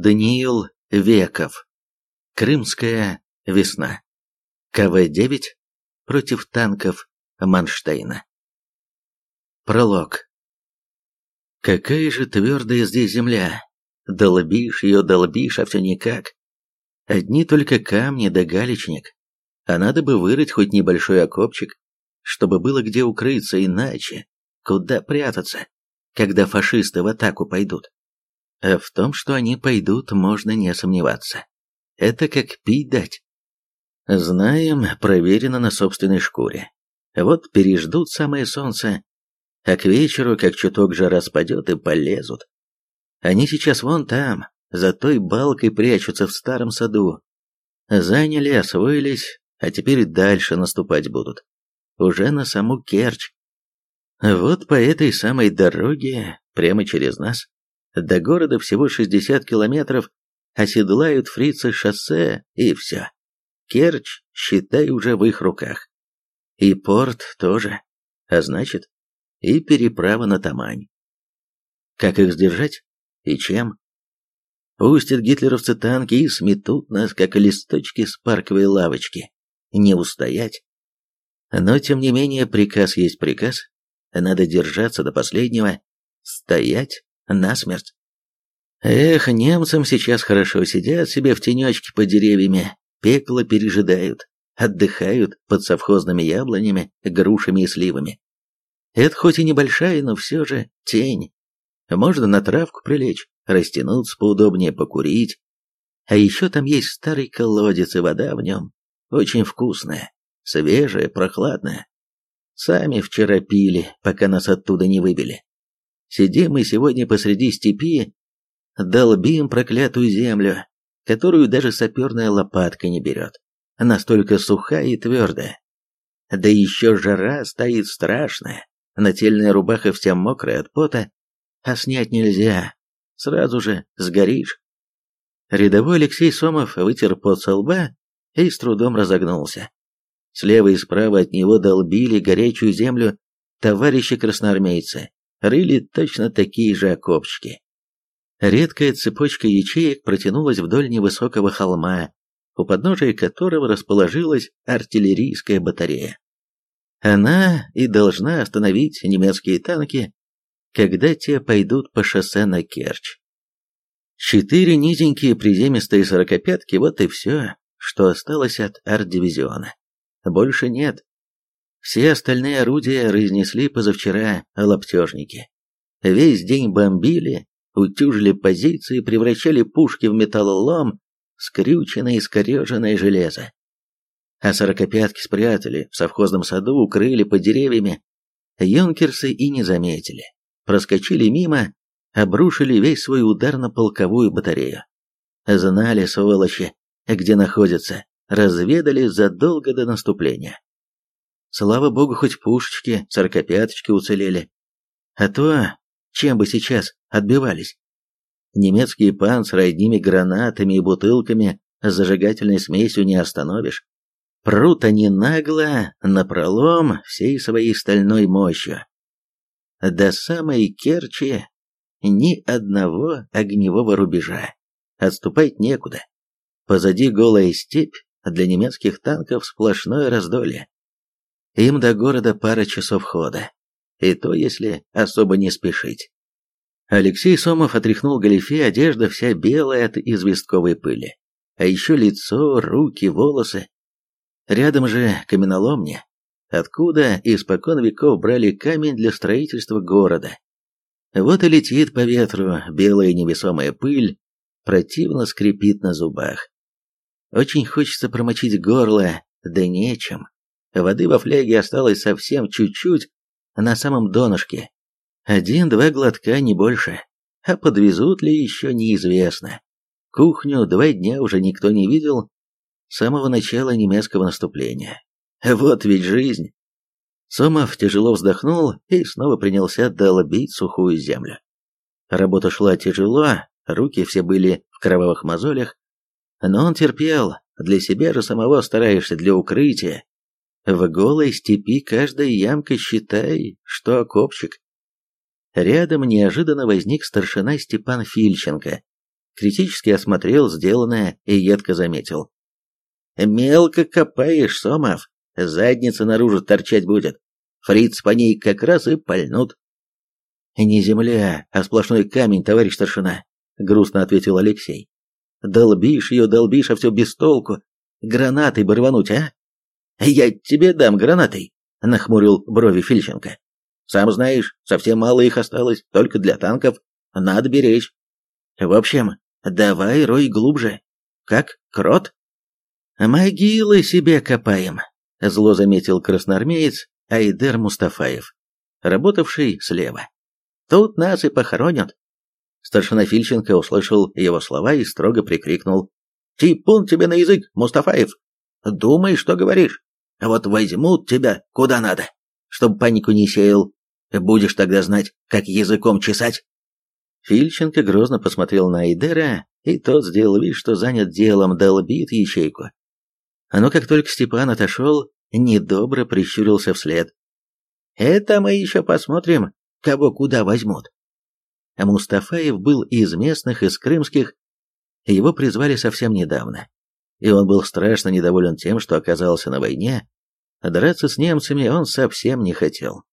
Даниил Веков. Крымская весна. КВ-9 против танков Манштейна. Пролог. Какая же твердая здесь земля. Долбишь ее, долбишь, а все никак. Одни только камни да галечник. А надо бы вырыть хоть небольшой окопчик, чтобы было где укрыться, иначе куда прятаться, когда фашисты в атаку пойдут. А в том, что они пойдут, можно не сомневаться. Это как пить дать. Знаем, проверено на собственной шкуре. Вот переждут самое солнце, а к вечеру, как чуток жара спадет, и полезут. Они сейчас вон там, за той балкой прячутся в старом саду. Заняли, освоились, а теперь дальше наступать будут. Уже на саму Керчь. Вот по этой самой дороге, прямо через нас, до города всего 60 километров, оседлают фрицы шоссе, и все. Керчь, считай, уже в их руках. И порт тоже, а значит, и переправа на Тамань. Как их сдержать? И чем? Пустят гитлеровцы танки и сметут нас, как листочки с парковой лавочки. Не устоять. Но, тем не менее, приказ есть приказ. Надо держаться до последнего. Стоять насмерть. Эх, немцам сейчас хорошо сидят себе в тенечке под деревьями, пекло пережидают, отдыхают под совхозными яблонями, грушами и сливами. Это хоть и небольшая, но все же тень. Можно на травку прилечь, растянуться поудобнее, покурить. А еще там есть старый колодец, и вода в нем очень вкусная, свежая, прохладная. Сами вчера пили, пока нас оттуда не выбили. Сидим мы сегодня посреди степи, долбим проклятую землю, которую даже саперная лопатка не берет. Настолько сухая и твердая. Да еще жара стоит страшная, нательная рубаха вся мокрая от пота, а снять нельзя, сразу же сгоришь. Рядовой Алексей Сомов вытер пот со лба и с трудом разогнулся. Слева и справа от него долбили горячую землю товарищи красноармейцы, рыли точно такие же окопчики. Редкая цепочка ячеек протянулась вдоль невысокого холма, у подножия которого расположилась артиллерийская батарея. Она и должна остановить немецкие танки, когда те пойдут по шоссе на Керчь. Четыре низенькие приземистые сорокопятки – вот и все, что осталось от арт-дивизиона. Больше нет, все остальные орудия разнесли позавчера лаптежники. Весь день бомбили, утюжили позиции, превращали пушки в металлолом, скрюченное и скореженное железо. А сорокопятки спрятали, в совхозном саду укрыли под деревьями. Юнкерсы и не заметили. Проскочили мимо, обрушили весь свой удар на полковую батарею. Знали, сволочи, где находятся, разведали задолго до наступления. Слава богу, хоть пушечки, сорокопяточки уцелели. А то, чем бы сейчас отбивались? Немецкие панциры одними гранатами и бутылками с зажигательной смесью не остановишь. Прут они нагло, напролом, всей своей стальной мощью. До самой Керчи ни одного огневого рубежа. Отступать некуда. Позади голая степь, для немецких танков сплошное раздолье. Им до города пара часов хода. И то, если особо не спешить. Алексей Сомов отряхнул галифе, одежда вся белая от известковой пыли. А еще лицо, руки, волосы. Рядом же каменоломня, откуда испокон веков брали камень для строительства города. Вот и летит по ветру белая невесомая пыль, противно скрипит на зубах. Очень хочется промочить горло, да нечем. Воды во фляге осталось совсем чуть-чуть, на самом донышке. Один-два глотка, не больше. А подвезут ли еще неизвестно. Кухню два дня уже никто не видел с самого начала немецкого наступления. Вот ведь жизнь. Сомов тяжело вздохнул и снова принялся долбить сухую землю. Работа шла тяжело, руки все были в кровавых мозолях, но он терпел, для себя же самого стараешься, для укрытия, в голой степи каждая ямка, считай, что окопчик. Рядом неожиданно возник старшина Степан Фильченко, критически осмотрел сделанное и едко заметил. «Мелко копаешь, Сомов, задница наружу торчать будет. Фриц по ней как раз и пальнут». «Не земля, а сплошной камень, товарищ старшина», — грустно ответил Алексей. «Долбишь ее, долбишь, а все без толку. Гранатой бы рвануть, а?» «Я тебе дам гранатой», — нахмурил брови Фильченко. «Сам знаешь, совсем мало их осталось, только для танков. Надо беречь. В общем, давай рой глубже. Как крот?» «Могилы себе копаем», — зло заметил красноармеец Айдер Мустафаев, работавший слева. «Тут нас и похоронят». Старшина Фильченко услышал его слова и строго прикрикнул. «Типун тебе на язык, Мустафаев! Думай, что говоришь. Вот возьмут тебя куда надо, чтобы панику не сеял. Будешь тогда знать, как языком чесать. Фильченко грозно посмотрел на Айдера, и тот сделал вид, что занят делом, долбит ячейку. Но как только Степан отошел, недобро прищурился вслед. «Это мы еще посмотрим, кого куда возьмут». Мустафаев был из местных, из крымских. Его призвали совсем недавно и он был страшно недоволен тем, что оказался на войне, а драться с немцами он совсем не хотел.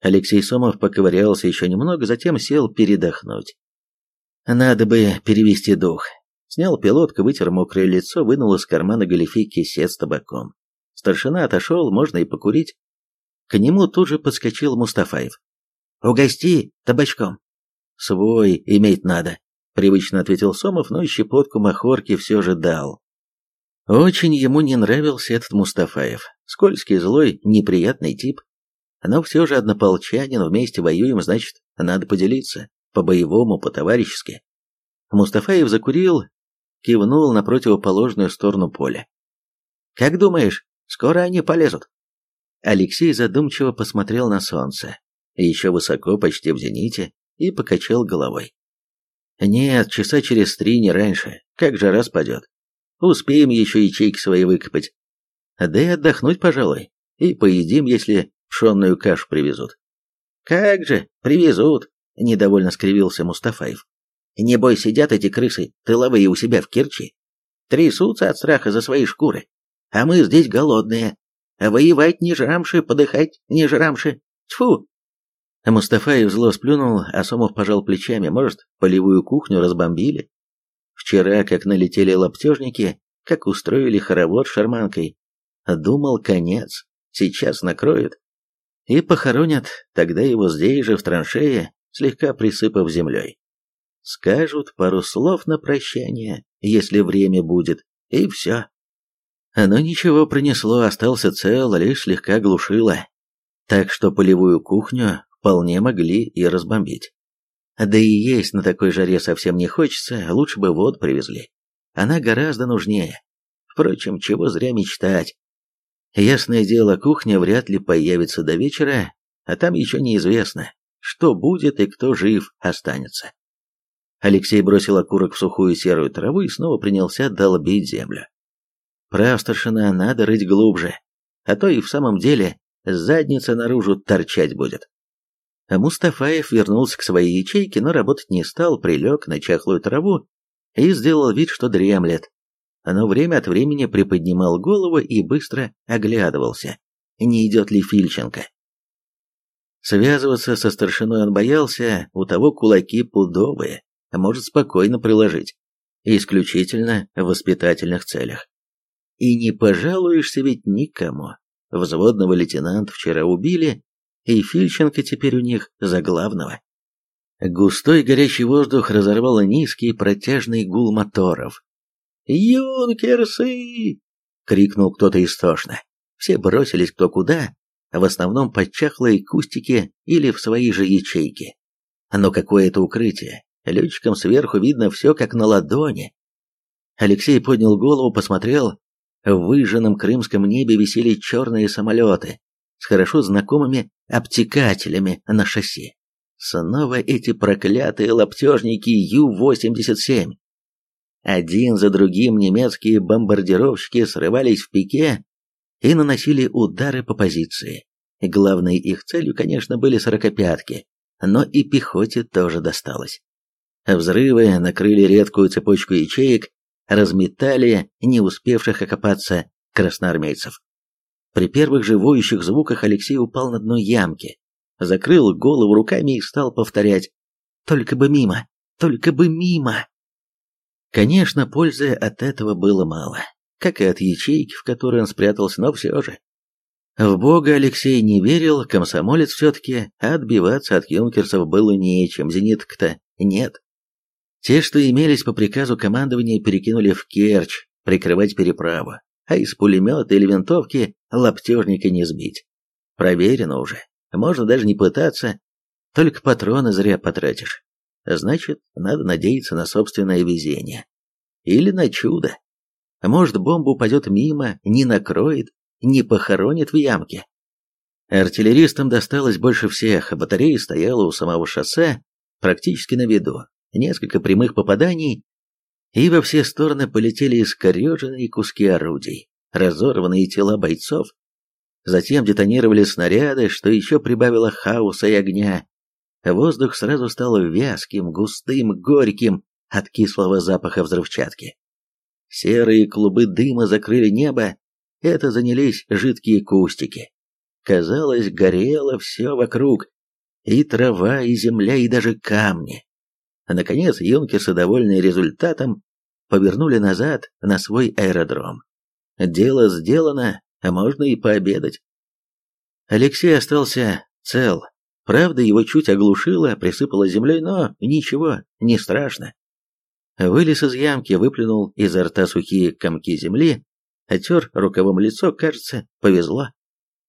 Алексей Сомов поковырялся еще немного, затем сел передохнуть. Надо бы перевести дух. Снял пилотку, вытер мокрое лицо, вынул из кармана галифе кисет с табаком. Старшина отошел, можно и покурить. К нему тут же подскочил Мустафаев. «Угости табачком». «Свой иметь надо», — привычно ответил Сомов, но щепотку махорки все же дал. Очень ему не нравился этот Мустафаев. Скользкий, злой, неприятный тип. Но все же однополчанин, вместе воюем, значит, надо поделиться. По-боевому, по-товарищески. Мустафаев закурил, кивнул на противоположную сторону поля. «Как думаешь, скоро они полезут?» Алексей задумчиво посмотрел на солнце, еще высоко, почти в зените, и покачал головой. «Нет, часа через три, не раньше. Как же распадет. Успеем еще ячейки свои выкопать. Да и отдохнуть, пожалуй. И поедим, если пшенную кашу привезут. Как же, привезут, недовольно скривился Мустафаев. Небось сидят эти крысы, тыловые у себя в Керчи. Трясутся от страха за свои шкуры. А мы здесь голодные. Воевать не жрамши, подыхать не жрамши. Тьфу! Мустафаев зло сплюнул, а Сомов пожал плечами. Может, полевую кухню разбомбили? Вчера, как налетели лаптежники, как устроили хоровод шарманкой. Думал, конец, сейчас накроют. И похоронят, тогда его здесь же, в траншее, слегка присыпав землей. Скажут пару слов на прощание, если время будет, и все. Но ничего пронесло, остался цел, лишь слегка глушило. Так что полевую кухню вполне могли и разбомбить. Да и есть на такой жаре совсем не хочется, лучше бы вод привезли. Она гораздо нужнее. Впрочем, чего зря мечтать. Ясное дело, кухня вряд ли появится до вечера, а там еще неизвестно, что будет и кто жив останется. Алексей бросил окурок в сухую серую траву и снова принялся долбить землю. Прав, старшина, надо рыть глубже, а то и в самом деле задница наружу торчать будет. А Мустафаев вернулся к своей ячейке, но работать не стал, прилег на чахлую траву и сделал вид, что дремлет. Но время от времени приподнимал голову и быстро оглядывался, не идет ли Фильченко. Связываться со старшиной он боялся, у того кулаки пудовые, может спокойно приложить, исключительно в воспитательных целях. И не пожалуешься ведь никому. Взводного лейтенанта вчера убили, и Фильченко теперь у них за главного. Густой горячий воздух разорвало низкий протяжный гул моторов. «Юнкерсы!» — крикнул кто-то истошно. Все бросились кто куда, в основном под чахлые кустики или в свои же ячейки. Но какое это укрытие! Летчикам сверху видно все как на ладони. Алексей поднял голову, посмотрел. В выжженном крымском небе висели черные самолеты с хорошо знакомыми обтекателями на шасси. Снова эти проклятые лаптежники Ю-87. Один за другим немецкие бомбардировщики срывались в пике и наносили удары по позиции. Главной их целью, конечно, были сорокопятки, но и пехоте тоже досталось. Взрывы накрыли редкую цепочку ячеек, разметали не успевших окопаться красноармейцев. При первых же воющих звуках Алексей упал на дно ямки, закрыл голову руками и стал повторять «Только бы мимо! Только бы мимо!» Конечно, пользы от этого было мало, как и от ячейки, в которой он спрятался, но все же. В Бога Алексей не верил, комсомолец все-таки, а отбиваться от юнкерсов было нечем, зениток-то нет. Те, что имелись по приказу командования, перекинули в Керчь, прикрывать переправу, а из пулемета или винтовки лаптежника не сбить. Проверено уже, можно даже не пытаться, только патроны зря потратишь. Значит, надо надеяться на собственное везение. Или на чудо. Может, бомба упадет мимо, не накроет, не похоронит в ямке. Артиллеристам досталось больше всех, батарея стояла у самого шоссе, практически на виду. Несколько прямых попаданий, и во все стороны полетели искореженные куски орудий, разорванные тела бойцов. Затем детонировали снаряды, что еще прибавило хаоса и огня. Воздух сразу стал вязким, густым, горьким от кислого запаха взрывчатки. Серые клубы дыма закрыли небо, это занялись жидкие кустики. Казалось, горело все вокруг, и трава, и земля, и даже камни. А наконец, юнкерсы, довольные результатом, повернули назад на свой аэродром. Дело сделано, а можно и пообедать. Алексей остался цел. Правда, его чуть оглушило, присыпало землей, но ничего, не страшно. Вылез из ямки, выплюнул изо рта сухие комки земли, Отер рукавом лицо, кажется, повезло.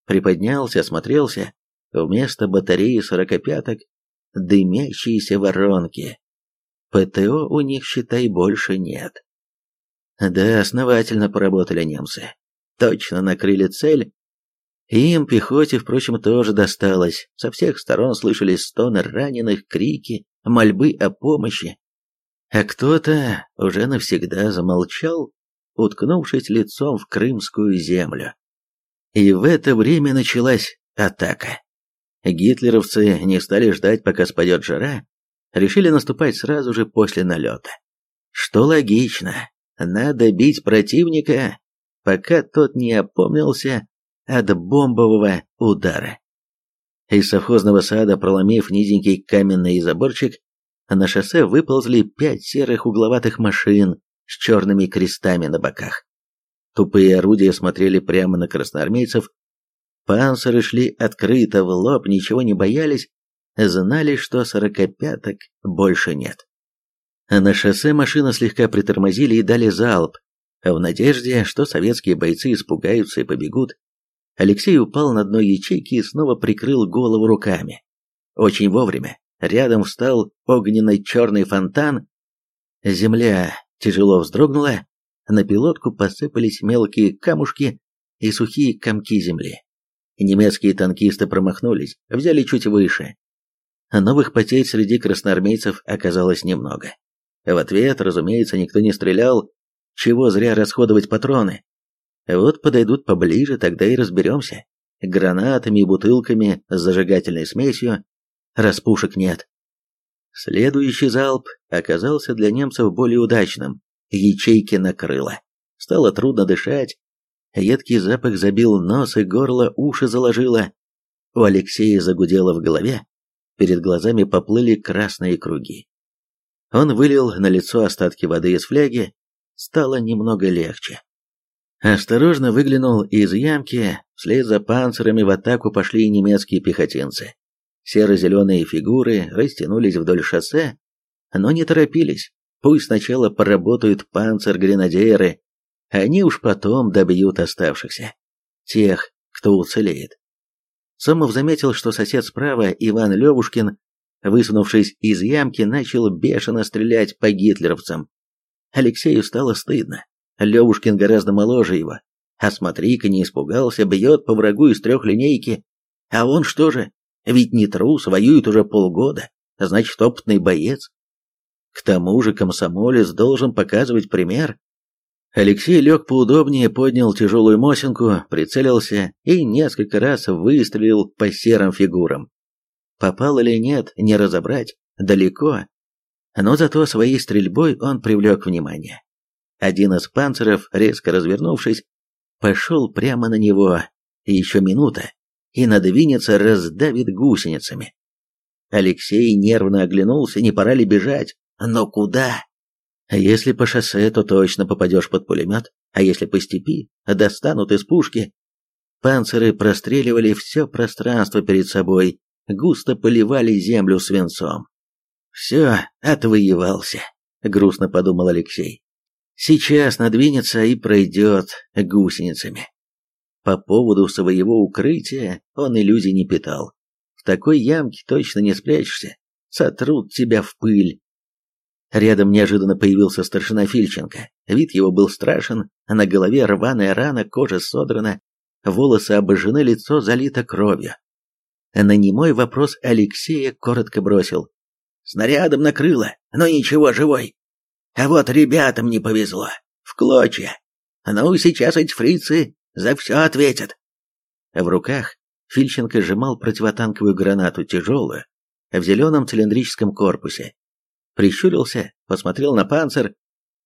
Приподнялся, осмотрелся. Вместо батареи сорокопяток дымящиеся воронки. ПТО у них, считай, больше нет. Да, основательно поработали немцы. Точно накрыли цель. Им, пехоте, впрочем, тоже досталось. Со всех сторон слышались стоны раненых, крики, мольбы о помощи. А кто-то уже навсегда замолчал уткнувшись лицом в крымскую землю. И в это время началась атака. Гитлеровцы не стали ждать, пока спадет жара, решили наступать сразу же после налета. Что логично, надо бить противника, пока тот не опомнился от бомбового удара. Из совхозного сада, проломив низенький каменный заборчик, на шоссе выползли пять серых угловатых машин с черными крестами на боках. Тупые орудия смотрели прямо на красноармейцев, панциры шли открыто в лоб, ничего не боялись, знали, что сорокопяток больше нет. На шоссе машины слегка притормозили и дали залп, в надежде, что советские бойцы испугаются и побегут. Алексей упал на дно ячейки и снова прикрыл голову руками. Очень вовремя. Рядом встал огненный черный фонтан. Земля тяжело вздрогнула, на пилотку посыпались мелкие камушки и сухие комки земли. Немецкие танкисты промахнулись, взяли чуть выше. Новых потерь среди красноармейцев оказалось немного. В ответ, разумеется, никто не стрелял, чего зря расходовать патроны. Вот подойдут поближе, тогда и разберемся. Гранатами и бутылками с зажигательной смесью распушек нет. Следующий залп оказался для немцев более удачным. Ячейки накрыло. Стало трудно дышать. Едкий запах забил нос и горло, уши заложило. У Алексея загудело в голове. Перед глазами поплыли красные круги. Он вылил на лицо остатки воды из фляги. Стало немного легче. Осторожно выглянул из ямки. Вслед за панцирами в атаку пошли немецкие пехотинцы. Серо-зеленые фигуры растянулись вдоль шоссе, но не торопились. Пусть сначала поработают панцир-гренадеры, они уж потом добьют оставшихся. Тех, кто уцелеет. Сомов заметил, что сосед справа, Иван Левушкин, высунувшись из ямки, начал бешено стрелять по гитлеровцам. Алексею стало стыдно. Левушкин гораздо моложе его. А смотри-ка, не испугался, бьет по врагу из трех линейки. А он что же, ведь не трус, воюет уже полгода, значит опытный боец. К тому же комсомолец должен показывать пример. Алексей лег поудобнее, поднял тяжелую мосинку, прицелился и несколько раз выстрелил по серым фигурам. Попал или нет, не разобрать, далеко. Но зато своей стрельбой он привлек внимание. Один из панциров, резко развернувшись, пошел прямо на него, еще минута, и надвинется, раздавит гусеницами. Алексей нервно оглянулся, не пора ли бежать, но куда? Если по шоссе, то точно попадешь под пулемет, а если по степи, достанут из пушки. Панциры простреливали все пространство перед собой, густо поливали землю свинцом. «Все, отвоевался», — грустно подумал Алексей. «Сейчас надвинется и пройдет гусеницами». По поводу своего укрытия он иллюзий не питал. В такой ямке точно не спрячешься, сотрут тебя в пыль. Рядом неожиданно появился старшина Фильченко. Вид его был страшен, а на голове рваная рана, кожа содрана, волосы обожжены, лицо залито кровью. На немой вопрос Алексея коротко бросил. «Снарядом накрыло, но ничего, живой. А вот ребятам не повезло. В клочья. Ну, сейчас эти фрицы за все ответят». В руках Фильченко сжимал противотанковую гранату, тяжелую, в зеленом цилиндрическом корпусе. Прищурился, посмотрел на панцирь,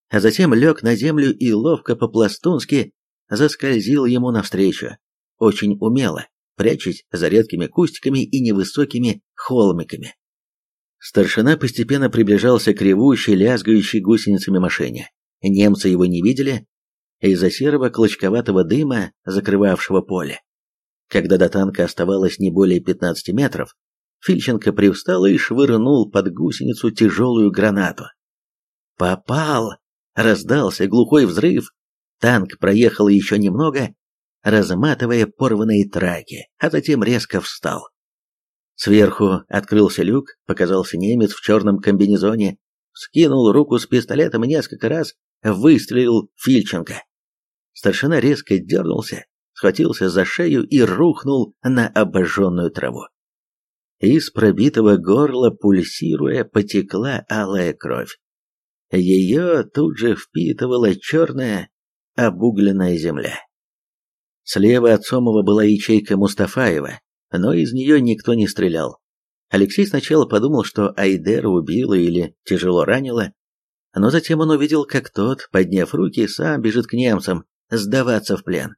а затем лег на землю и ловко по-пластунски заскользил ему навстречу, очень умело, прячась за редкими кустиками и невысокими холмиками. Старшина постепенно приближался к ревущей, лязгающей гусеницами машине. Немцы его не видели из-за серого клочковатого дыма, закрывавшего поле. Когда до танка оставалось не более 15 метров, Фильченко привстал и швырнул под гусеницу тяжелую гранату. «Попал!» — раздался глухой взрыв. Танк проехал еще немного, разматывая порванные траки, а затем резко встал. Сверху открылся люк, показался немец в черном комбинезоне, скинул руку с пистолетом и несколько раз выстрелил Фильченко. Старшина резко дернулся, схватился за шею и рухнул на обожженную траву. Из пробитого горла, пульсируя, потекла алая кровь. Ее тут же впитывала черная обугленная земля. Слева от Сомова была ячейка Мустафаева, но из нее никто не стрелял. Алексей сначала подумал, что Айдера убила или тяжело ранила, но затем он увидел, как тот, подняв руки, сам бежит к немцам, сдаваться в плен.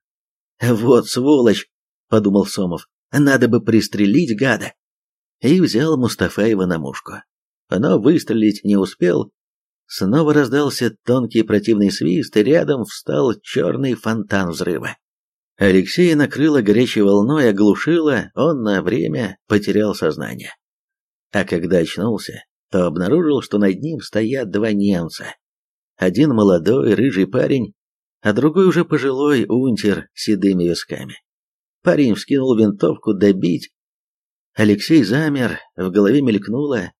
«Вот сволочь!» — подумал Сомов. «Надо бы пристрелить гада!» И взял Мустафаева на мушку. Но выстрелить не успел. Снова раздался тонкий противный свист, и рядом встал черный фонтан взрыва. Алексея накрыло горячей волной, оглушило, он на время потерял сознание. А когда очнулся, то обнаружил, что над ним стоят два немца. Один молодой, рыжий парень а другой уже пожилой унтер с седыми висками. Парень вскинул винтовку добить. Алексей замер, в голове мелькнуло.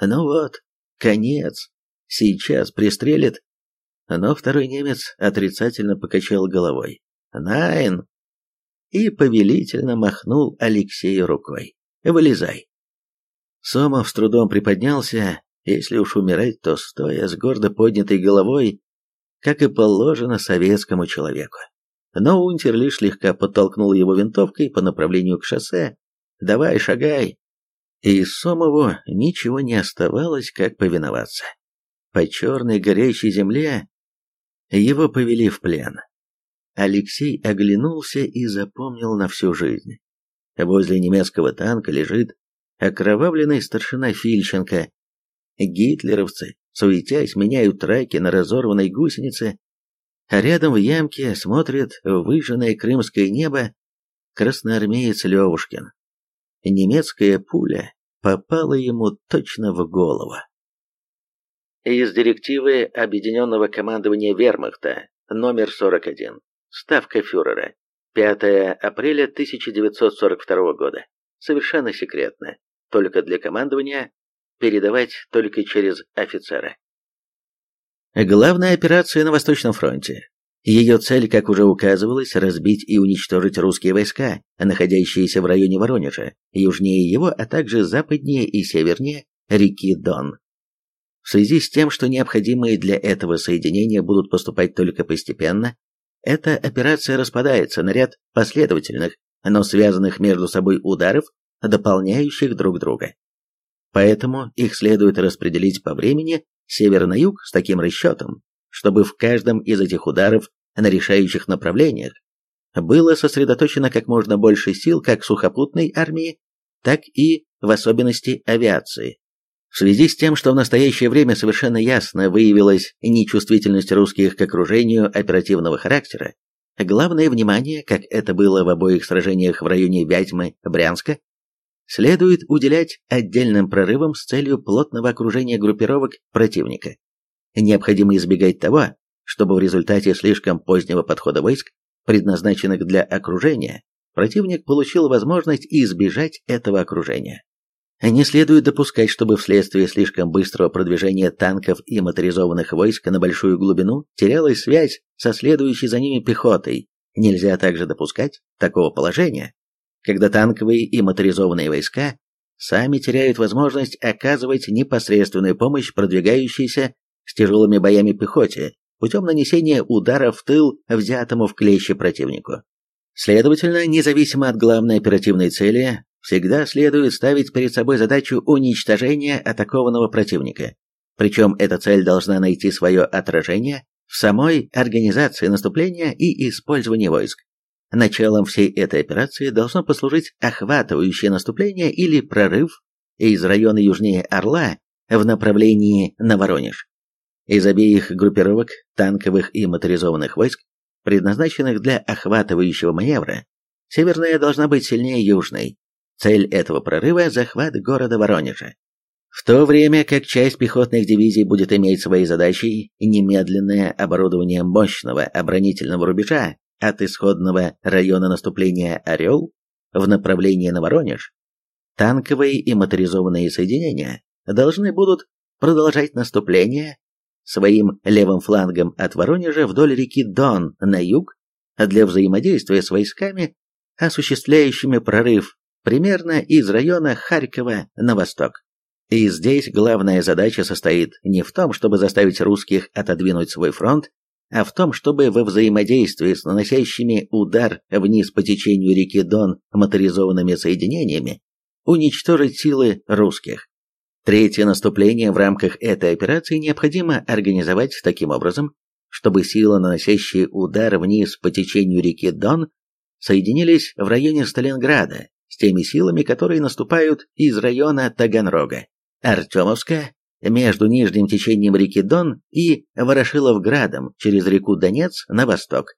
Ну вот, конец, сейчас пристрелит. Но второй немец отрицательно покачал головой. «Найн!» И повелительно махнул Алексею рукой. «Вылезай!» Сомов с трудом приподнялся, если уж умирать, то стоя с гордо поднятой головой, как и положено советскому человеку. Но Унтер лишь слегка подтолкнул его винтовкой по направлению к шоссе. «Давай, шагай!» И Сомову ничего не оставалось, как повиноваться. По черной горячей земле его повели в плен. Алексей оглянулся и запомнил на всю жизнь. Возле немецкого танка лежит окровавленный старшина Фильченко. Гитлеровцы суетясь, меняют траки на разорванной гусенице, а рядом в ямке смотрит выжженное крымское небо красноармеец Левушкин. Немецкая пуля попала ему точно в голову. Из директивы Объединенного командования Вермахта, номер 41, ставка фюрера, 5 апреля 1942 года. Совершенно секретно, только для командования передавать только через офицера. Главная операция на Восточном фронте. Ее цель, как уже указывалось, разбить и уничтожить русские войска, находящиеся в районе Воронежа, южнее его, а также западнее и севернее реки Дон. В связи с тем, что необходимые для этого соединения будут поступать только постепенно, эта операция распадается на ряд последовательных, но связанных между собой ударов, дополняющих друг друга. Поэтому их следует распределить по времени север на юг с таким расчетом, чтобы в каждом из этих ударов на решающих направлениях было сосредоточено как можно больше сил как сухопутной армии, так и в особенности авиации. В связи с тем, что в настоящее время совершенно ясно выявилась нечувствительность русских к окружению оперативного характера, главное внимание, как это было в обоих сражениях в районе Вятьмы, Брянска, следует уделять отдельным прорывам с целью плотного окружения группировок противника. Необходимо избегать того, чтобы в результате слишком позднего подхода войск, предназначенных для окружения, противник получил возможность избежать этого окружения. Не следует допускать, чтобы вследствие слишком быстрого продвижения танков и моторизованных войск на большую глубину терялась связь со следующей за ними пехотой. Нельзя также допускать такого положения, когда танковые и моторизованные войска сами теряют возможность оказывать непосредственную помощь продвигающейся с тяжелыми боями пехоте путем нанесения удара в тыл взятому в клещи противнику. Следовательно, независимо от главной оперативной цели, всегда следует ставить перед собой задачу уничтожения атакованного противника. Причем эта цель должна найти свое отражение в самой организации наступления и использовании войск. Началом всей этой операции должно послужить охватывающее наступление или прорыв из района южнее Орла в направлении на Воронеж. Из обеих группировок танковых и моторизованных войск, предназначенных для охватывающего маневра, северная должна быть сильнее южной. Цель этого прорыва – захват города Воронежа. В то время как часть пехотных дивизий будет иметь своей задачей немедленное оборудование мощного оборонительного рубежа от исходного района наступления «Орел» в направлении на Воронеж, танковые и моторизованные соединения должны будут продолжать наступление своим левым флангом от Воронежа вдоль реки Дон на юг для взаимодействия с войсками, осуществляющими прорыв примерно из района Харькова на восток. И здесь главная задача состоит не в том, чтобы заставить русских отодвинуть свой фронт а в том, чтобы во взаимодействии с наносящими удар вниз по течению реки Дон моторизованными соединениями уничтожить силы русских. Третье наступление в рамках этой операции необходимо организовать таким образом, чтобы силы, наносящие удар вниз по течению реки Дон, соединились в районе Сталинграда с теми силами, которые наступают из района Таганрога, Артемовска, между нижним течением реки Дон и Ворошиловградом через реку Донец на восток.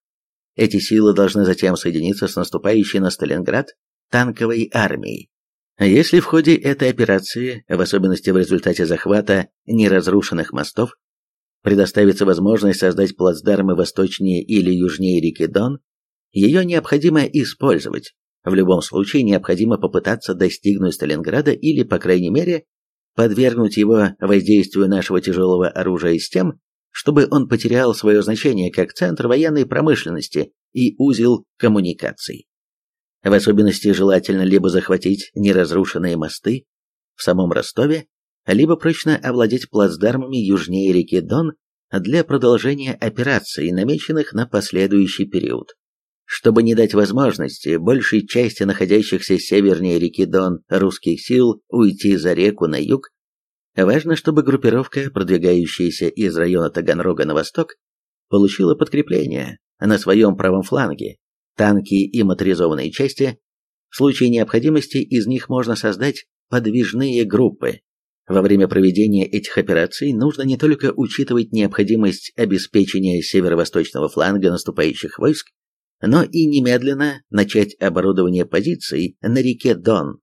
Эти силы должны затем соединиться с наступающей на Сталинград танковой армией. Если в ходе этой операции, в особенности в результате захвата неразрушенных мостов, предоставится возможность создать плацдармы восточнее или южнее реки Дон, ее необходимо использовать. В любом случае необходимо попытаться достигнуть Сталинграда или, по крайней мере, подвергнуть его воздействию нашего тяжелого оружия с тем, чтобы он потерял свое значение как центр военной промышленности и узел коммуникаций. В особенности желательно либо захватить неразрушенные мосты в самом Ростове, либо прочно овладеть плацдармами южнее реки Дон для продолжения операций, намеченных на последующий период. Чтобы не дать возможности большей части находящихся севернее реки Дон русских сил уйти за реку на юг, важно, чтобы группировка, продвигающаяся из района Таганрога на восток, получила подкрепление на своем правом фланге, танки и моторизованные части. В случае необходимости из них можно создать подвижные группы. Во время проведения этих операций нужно не только учитывать необходимость обеспечения северо-восточного фланга наступающих войск, но и немедленно начать оборудование позиций на реке Дон.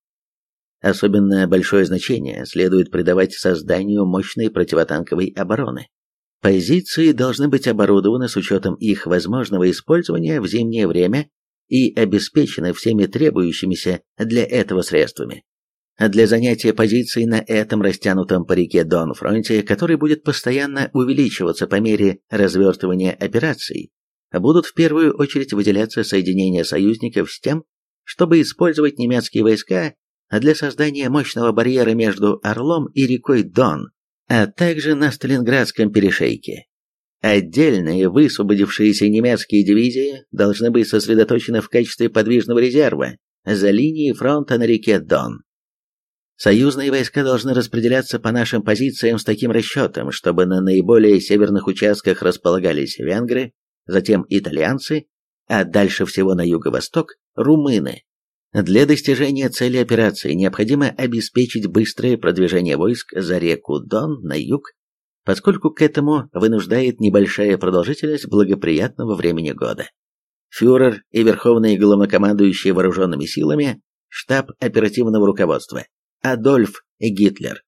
Особенно большое значение следует придавать созданию мощной противотанковой обороны. Позиции должны быть оборудованы с учетом их возможного использования в зимнее время и обеспечены всеми требующимися для этого средствами. Для занятия позиций на этом растянутом по реке Дон фронте, который будет постоянно увеличиваться по мере развертывания операций, будут в первую очередь выделяться соединения союзников с тем, чтобы использовать немецкие войска для создания мощного барьера между Орлом и рекой Дон, а также на Сталинградском перешейке. Отдельные высвободившиеся немецкие дивизии должны быть сосредоточены в качестве подвижного резерва за линией фронта на реке Дон. Союзные войска должны распределяться по нашим позициям с таким расчетом, чтобы на наиболее северных участках располагались венгры, затем итальянцы, а дальше всего на юго-восток – румыны. Для достижения цели операции необходимо обеспечить быстрое продвижение войск за реку Дон на юг, поскольку к этому вынуждает небольшая продолжительность благоприятного времени года. Фюрер и верховные главнокомандующие вооруженными силами, штаб оперативного руководства, Адольф Гитлер.